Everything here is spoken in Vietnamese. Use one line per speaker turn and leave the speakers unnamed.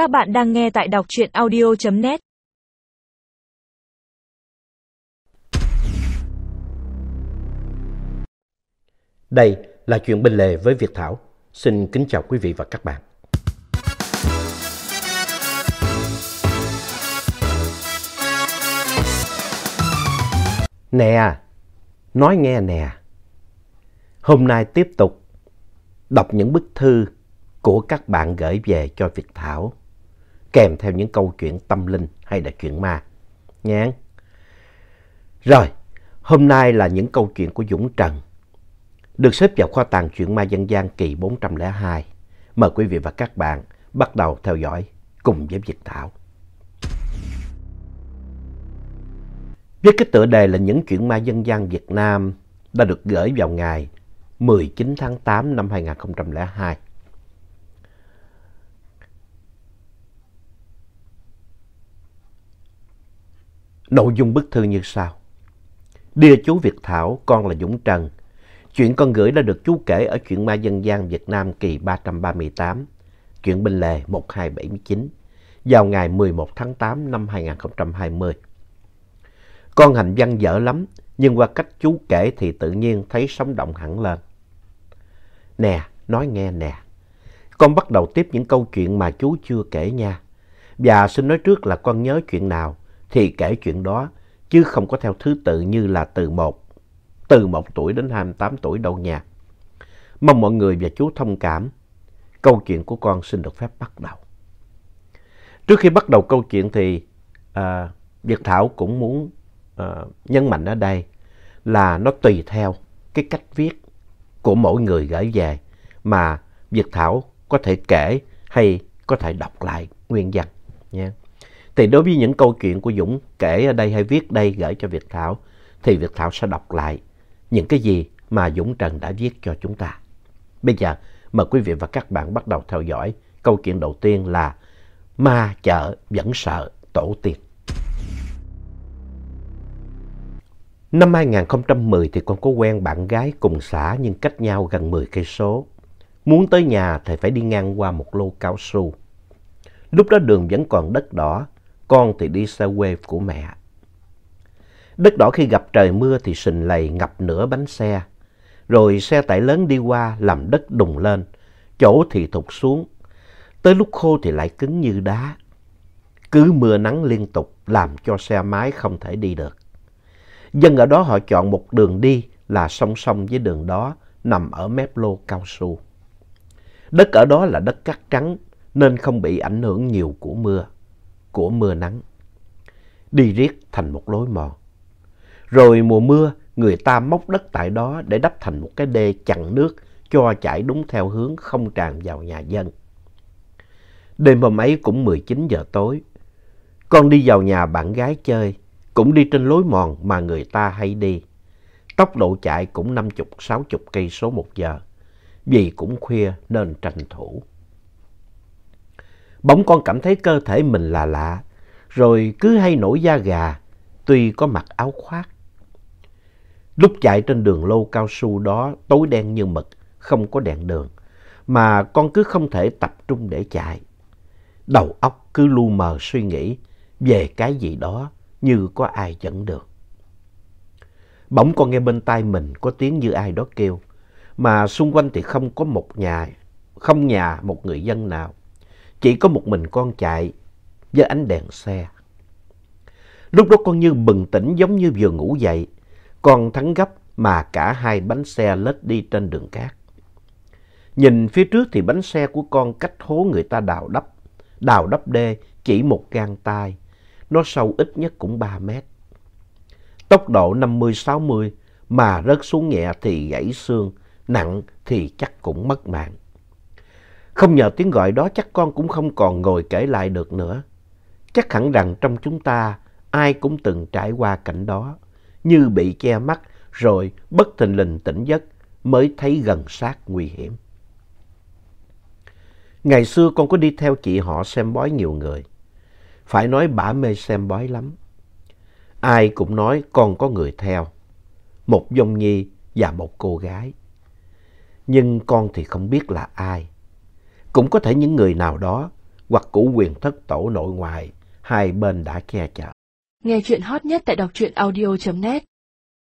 Các bạn đang nghe tại đọc truyện audio.net
Đây là chuyện bên lề với Việt Thảo. Xin kính chào quý vị và các bạn. Nè, nói nghe nè. Hôm nay tiếp tục đọc những bức thư của các bạn gửi về cho Việt Thảo, kèm theo những câu chuyện tâm linh hay là chuyện ma. Nhé. Rồi, hôm nay là những câu chuyện của Dũng Trần, được xếp vào kho tàng chuyện ma dân gian kỳ 402. Mời quý vị và các bạn bắt đầu theo dõi cùng với Việt Thảo. Với cái tựa đề là những chuyện ma dân gian Việt Nam đã được gửi vào ngày 19 tháng 8 năm 2002. Nội dung bức thư như sau. Đưa chú Việt Thảo, con là Dũng Trần. Chuyện con gửi đã được chú kể ở chuyện ma dân gian Việt Nam kỳ 338, chuyện Binh lề 1279, vào ngày 11 tháng 8 năm 2020. Con hành văn dở lắm, nhưng qua cách chú kể thì tự nhiên thấy sống động hẳn lên. Nè, nói nghe nè. Con bắt đầu tiếp những câu chuyện mà chú chưa kể nha. Và xin nói trước là con nhớ chuyện nào thì kể chuyện đó, chứ không có theo thứ tự như là từ một, từ một tuổi đến 28 tuổi đâu nha. Mong mọi người và chú thông cảm. Câu chuyện của con xin được phép bắt đầu. Trước khi bắt đầu câu chuyện thì à, Việt Thảo cũng muốn à, nhấn mạnh ở đây là nó tùy theo cái cách viết của mỗi người gửi về mà Việt Thảo có thể kể hay có thể đọc lại nguyên văn nha. Thì đối với những câu chuyện của Dũng kể ở đây hay viết đây gửi cho Việt Thảo thì Việt Thảo sẽ đọc lại những cái gì mà Dũng Trần đã viết cho chúng ta. Bây giờ mời quý vị và các bạn bắt đầu theo dõi câu chuyện đầu tiên là Ma chợ vẫn sợ tổ tiên. Năm 2010 thì con có quen bạn gái cùng xã nhưng cách nhau gần 10 cây số. Muốn tới nhà thì phải đi ngang qua một lô cao su. Lúc đó đường vẫn còn đất đỏ, con thì đi xe quê của mẹ. Đất đỏ khi gặp trời mưa thì sình lầy ngập nửa bánh xe. Rồi xe tải lớn đi qua làm đất đùng lên, chỗ thì thụt xuống. Tới lúc khô thì lại cứng như đá. Cứ mưa nắng liên tục làm cho xe máy không thể đi được. Dân ở đó họ chọn một đường đi là song song với đường đó nằm ở mép lô cao su. Đất ở đó là đất cát trắng nên không bị ảnh hưởng nhiều của mưa, của mưa nắng. Đi riết thành một lối mòn. Rồi mùa mưa, người ta móc đất tại đó để đắp thành một cái đê chặn nước cho chảy đúng theo hướng không tràn vào nhà dân. Đêm hôm ấy cũng 19 giờ tối. Con đi vào nhà bạn gái chơi, cũng đi trên lối mòn mà người ta hay đi. Tốc độ chạy cũng 50-60 cây số một giờ. Vì cũng khuya nên tranh thủ. Bỗng con cảm thấy cơ thể mình là lạ, rồi cứ hay nổi da gà, tuy có mặc áo khoác. Lúc chạy trên đường lô cao su đó tối đen như mực, không có đèn đường, mà con cứ không thể tập trung để chạy. Đầu óc cứ lu mờ suy nghĩ về cái gì đó như có ai dẫn đường. Bỗng con nghe bên tai mình có tiếng như ai đó kêu, mà xung quanh thì không có một nhà, không nhà một người dân nào. Chỉ có một mình con chạy với ánh đèn xe. Lúc đó con như bừng tỉnh giống như vừa ngủ dậy, con thắng gấp mà cả hai bánh xe lết đi trên đường cát. Nhìn phía trước thì bánh xe của con cách hố người ta đào đắp, đào đắp đê chỉ một gang tay nó sâu ít nhất cũng 3 mét. Tốc độ 50-60 mà rớt xuống nhẹ thì gãy xương, nặng thì chắc cũng mất mạng. Không nhờ tiếng gọi đó chắc con cũng không còn ngồi kể lại được nữa. Chắc hẳn rằng trong chúng ta ai cũng từng trải qua cảnh đó, như bị che mắt rồi bất thình lình tỉnh giấc mới thấy gần sát nguy hiểm. Ngày xưa con có đi theo chị họ xem bói nhiều người. Phải nói bả mê xem bói lắm. Ai cũng nói con có người theo. Một dông nhi và một cô gái. Nhưng con thì không biết là ai. Cũng có thể những người nào đó hoặc cũ quyền thất tổ nội ngoại, hai bên đã che chở.
Nghe chuyện hot nhất tại đọc truyện audio.net